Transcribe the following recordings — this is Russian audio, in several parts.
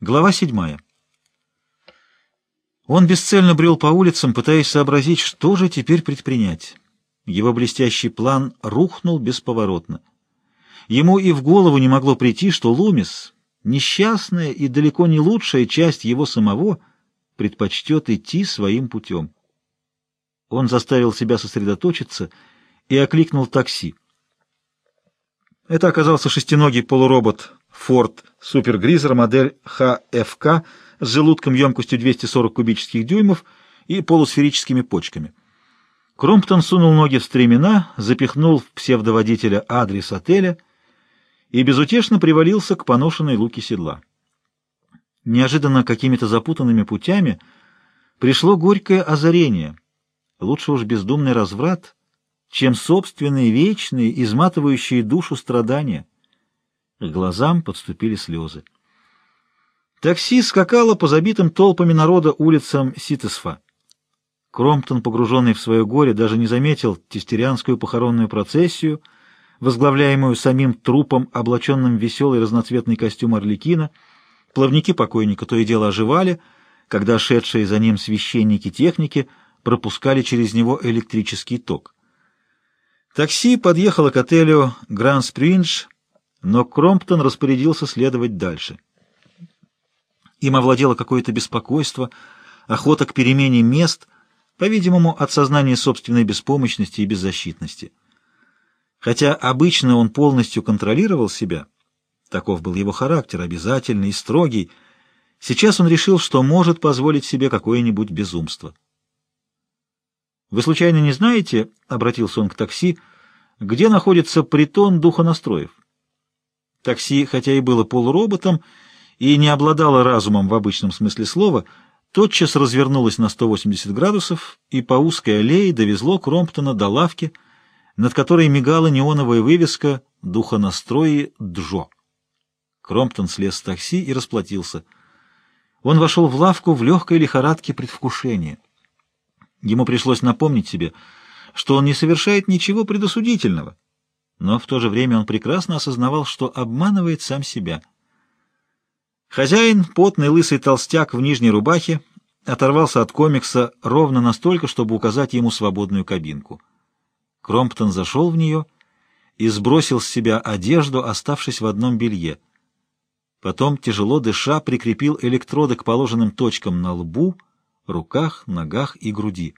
Глава седьмая. Он бесцельно брел по улицам, пытаясь сообразить, что же теперь предпринять. Его блестящий план рухнул бесповоротно. Ему и в голову не могло прийти, что Лумис, несчастная и далеко не лучшая часть его самого, предпочтет идти своим путем. Он заставил себя сосредоточиться и окликнул такси. Это оказался шестиногий полуробот Ford Grisser модель HFK с желудком емкостью 240 кубических дюймов и полусферическими почками. Кромптон сунул ноги в стремена, запихнул в псевдоводителя адрес отеля и безутешно привалился к поношенной луке седла. Неожиданно какими-то запутанными путями пришло горькое озарение. Лучше уж бездумный разврат, чем собственные вечные, изматывающие душу страдания. К глазам подступили слезы. Такси скакало по забитым толпами народа улицам Ситесфа. Кромптон, погруженный в свое горе, даже не заметил тестерианскую похоронную процессию, возглавляемую самим трупом, облаченным в веселый разноцветный костюм Орликина. Плавники покойника то и дело оживали, когда шедшие за ним священники-техники пропускали через него электрический ток. Такси подъехало к отелю «Гранд Сприндж», но Кромптон распорядился следовать дальше. Им овладело какое-то беспокойство, охота к перемене мест, по-видимому, от сознания собственной беспомощности и беззащитности. Хотя обычно он полностью контролировал себя, таков был его характер, обязательный и строгий, сейчас он решил, что может позволить себе какое-нибудь безумство. «Вы случайно не знаете, — обратился он к такси, — где находится притон духонастроев?» Такси, хотя и было полуроботом и не обладало разумом в обычном смысле слова, тотчас развернулось на 180 градусов и по узкой аллее довезло Кромптона до лавки, над которой мигала неоновая вывеска «Духонастрои Джо». Кромптон слез с такси и расплатился. Он вошел в лавку в легкой лихорадке предвкушения. Ему пришлось напомнить себе, что он не совершает ничего предосудительного, но в то же время он прекрасно осознавал, что обманывает сам себя. Хозяин, потный лысый толстяк в нижней рубахе, оторвался от комикса ровно настолько, чтобы указать ему свободную кабинку. Кромптон зашел в нее и сбросил с себя одежду, оставшись в одном белье. Потом, тяжело дыша, прикрепил электроды к положенным точкам на лбу, руках, ногах и груди.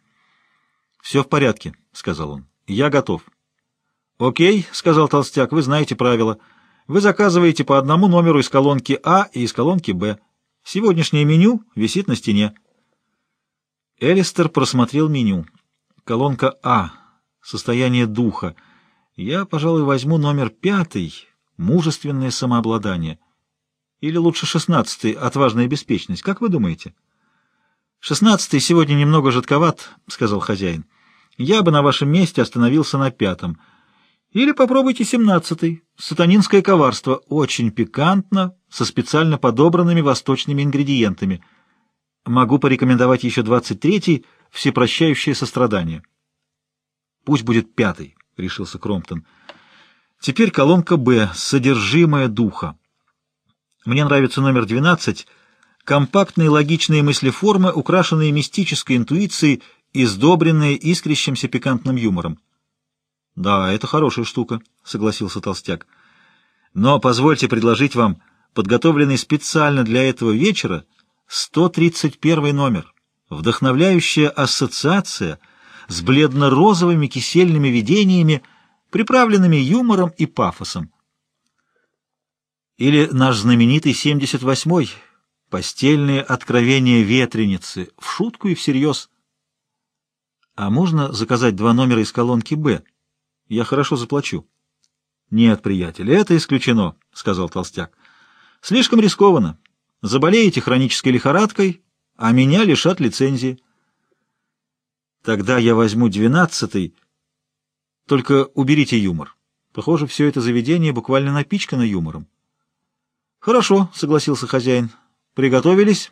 «Все в порядке», — сказал он. «Я готов». «Окей», — сказал толстяк, — «вы знаете правила. Вы заказываете по одному номеру из колонки А и из колонки Б. Сегодняшнее меню висит на стене». Элистер просмотрел меню. Колонка А. Состояние духа. Я, пожалуй, возьму номер пятый. Мужественное самообладание. Или лучше шестнадцатый. Отважная беспечность. Как вы думаете? Шестнадцатый сегодня немного жидковат, — сказал хозяин. Я бы на вашем месте остановился на пятом. Или попробуйте семнадцатый. Сатанинское коварство. Очень пикантно, со специально подобранными восточными ингредиентами. Могу порекомендовать еще двадцать третий, всепрощающее сострадание. Пусть будет пятый, — решился Кромптон. Теперь колонка «Б», содержимое духа. Мне нравится номер двенадцать, компактные логичные мыслеформы, украшенные мистической интуицией и сдобренные искрящимся пикантным юмором. «Да, это хорошая штука», — согласился Толстяк. «Но позвольте предложить вам подготовленный специально для этого вечера 131 номер. Вдохновляющая ассоциация с бледно-розовыми кисельными видениями, приправленными юмором и пафосом. Или наш знаменитый 78-й, постельные откровения ветреницы, в шутку и всерьез. А можно заказать два номера из колонки «Б»? Я хорошо заплачу. — Нет, приятель, это исключено, — сказал толстяк. — Слишком рискованно. Заболеете хронической лихорадкой, а меня лишат лицензии. — Тогда я возьму двенадцатый. Только уберите юмор. Похоже, все это заведение буквально напичкано юмором. — Хорошо, — согласился хозяин. — Приготовились?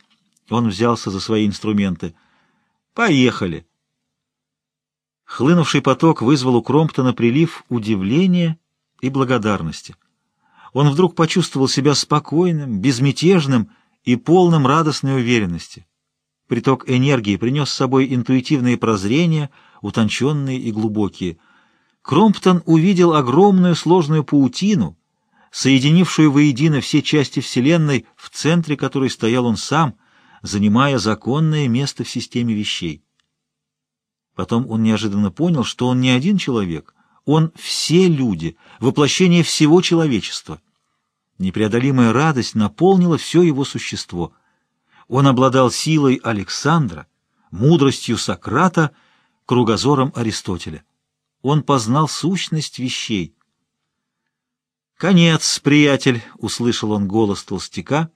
Он взялся за свои инструменты. — Поехали. — Хлынувший поток вызвал у Кромптона прилив удивления и благодарности. Он вдруг почувствовал себя спокойным, безмятежным и полным радостной уверенности. Приток энергии принес с собой интуитивные прозрения, утонченные и глубокие. Кромптон увидел огромную сложную паутину, соединившую воедино все части Вселенной, в центре которой стоял он сам, занимая законное место в системе вещей. Потом он неожиданно понял, что он не один человек, он все люди, воплощение всего человечества. Непреодолимая радость наполнила все его существо. Он обладал силой Александра, мудростью Сократа, кругозором Аристотеля. Он познал сущность вещей. «Конец, приятель!» — услышал он голос толстяка,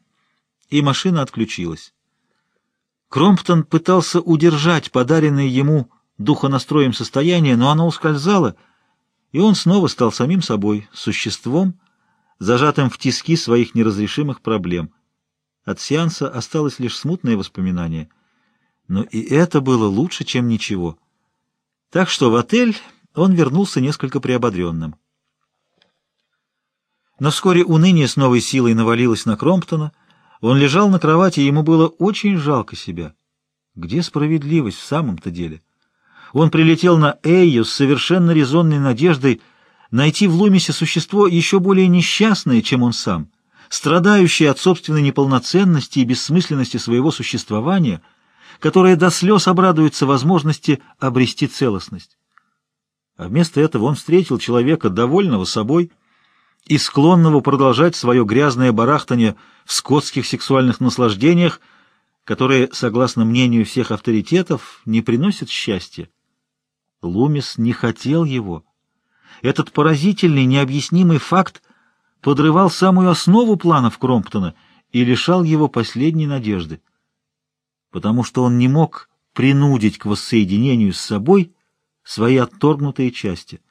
и машина отключилась. Кромптон пытался удержать подаренное ему духонастроем состояние, но оно ускользало, и он снова стал самим собой, существом, зажатым в тиски своих неразрешимых проблем. От сеанса осталось лишь смутное воспоминание. Но и это было лучше, чем ничего. Так что в отель он вернулся несколько приободренным. Но вскоре уныние с новой силой навалилось на Кромптона. Он лежал на кровати, и ему было очень жалко себя. Где справедливость в самом-то деле? Он прилетел на Эйю с совершенно резонной надеждой найти в Лумисе существо еще более несчастное, чем он сам, страдающее от собственной неполноценности и бессмысленности своего существования, которое до слез обрадуется возможности обрести целостность. А вместо этого он встретил человека, довольного собой и склонного продолжать свое грязное барахтание в скотских сексуальных наслаждениях, которые, согласно мнению всех авторитетов, не приносят счастья. Лумис не хотел его. Этот поразительный, необъяснимый факт подрывал самую основу планов Кромптона и лишал его последней надежды. Потому что он не мог принудить к воссоединению с собой свои отторгнутые части.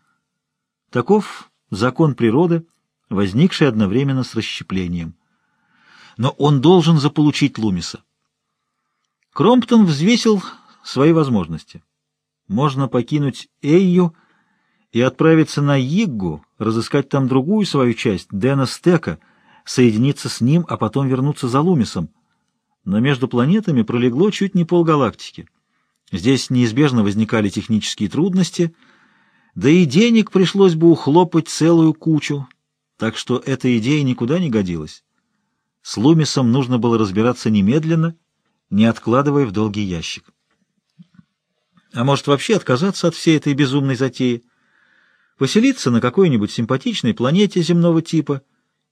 Таков закон природы, возникший одновременно с расщеплением. Но он должен заполучить Лумиса. Кромптон взвесил свои возможности. Можно покинуть Эйю и отправиться на Йиггу, разыскать там другую свою часть, Дэна Стека, соединиться с ним, а потом вернуться за Лумисом. Но между планетами пролегло чуть не полгалактики. Здесь неизбежно возникали технические трудности, да и денег пришлось бы ухлопать целую кучу, так что эта идея никуда не годилась. С Лумисом нужно было разбираться немедленно, не откладывая в долгий ящик. А может, вообще отказаться от всей этой безумной затеи? Поселиться на какой-нибудь симпатичной планете земного типа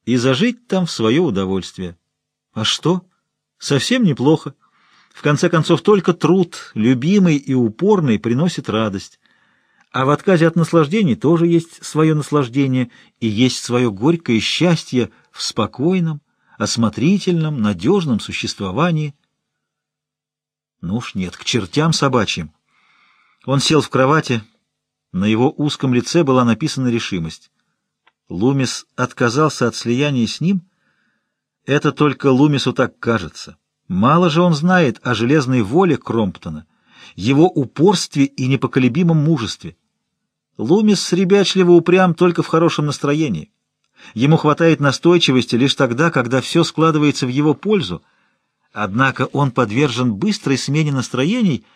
и зажить там в свое удовольствие. А что? Совсем неплохо. В конце концов, только труд, любимый и упорный, приносит радость. А в отказе от наслаждений тоже есть свое наслаждение и есть свое горькое счастье в спокойном, осмотрительном, надежном существовании. Ну уж нет, к чертям собачьим. Он сел в кровати. На его узком лице была написана решимость. Лумис отказался от слияния с ним? Это только Лумису так кажется. Мало же он знает о железной воле Кромптона, его упорстве и непоколебимом мужестве. Лумис ребячливо упрям только в хорошем настроении. Ему хватает настойчивости лишь тогда, когда все складывается в его пользу, однако он подвержен быстрой смене настроений —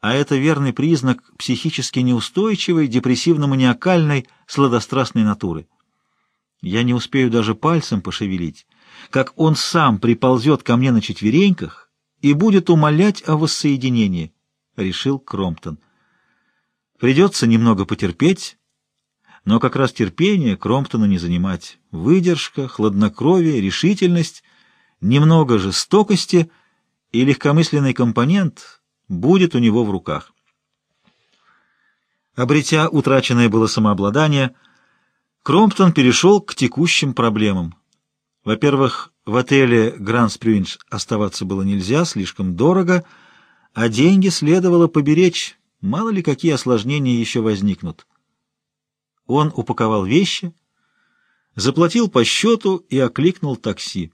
а это верный признак психически неустойчивой, депрессивно-маниакальной, сладострастной натуры. Я не успею даже пальцем пошевелить, как он сам приползет ко мне на четвереньках и будет умолять о воссоединении, — решил Кромптон. Придется немного потерпеть, но как раз терпение Кромптона не занимать. Выдержка, хладнокровие, решительность, немного жестокости и легкомысленный компонент — будет у него в руках. Обретя утраченное было самообладание, Кромптон перешел к текущим проблемам. Во-первых, в отеле Гранд Спрюинж оставаться было нельзя, слишком дорого, а деньги следовало поберечь, мало ли какие осложнения еще возникнут. Он упаковал вещи, заплатил по счету и окликнул такси.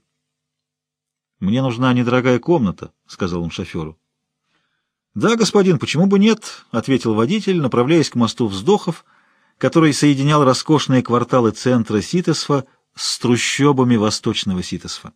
«Мне нужна недорогая комната», — сказал он шоферу. «Да, господин, почему бы нет?» — ответил водитель, направляясь к мосту вздохов, который соединял роскошные кварталы центра Ситосфа с трущобами восточного Ситосфа.